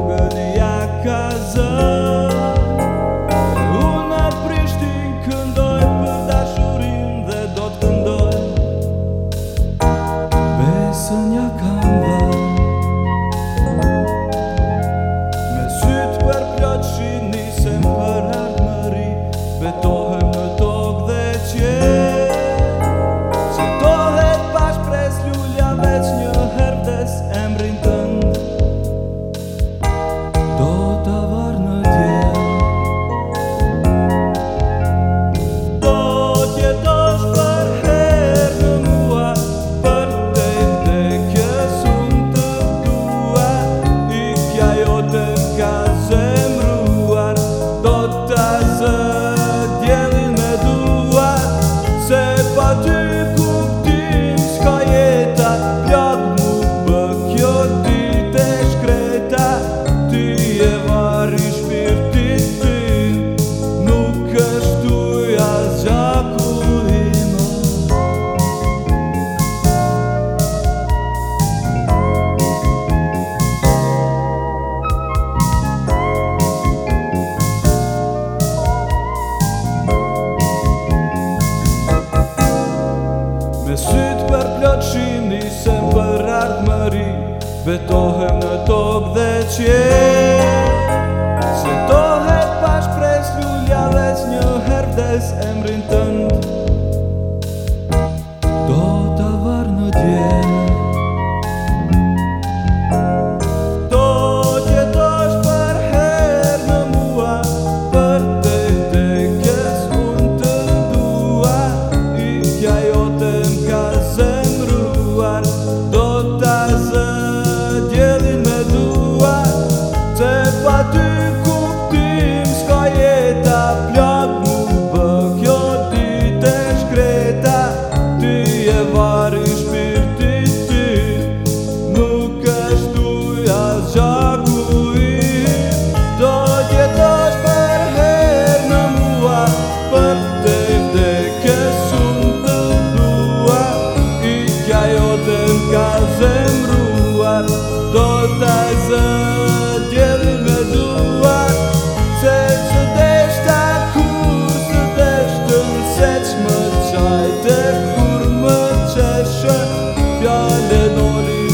fuga de a casa. jetohem në tokë dhe qëjtë Se tohet pashkë kresë Një jalec një herdes emrin më tëndë Kreczmy, czaj, te kurmy, cieszę, piale, noli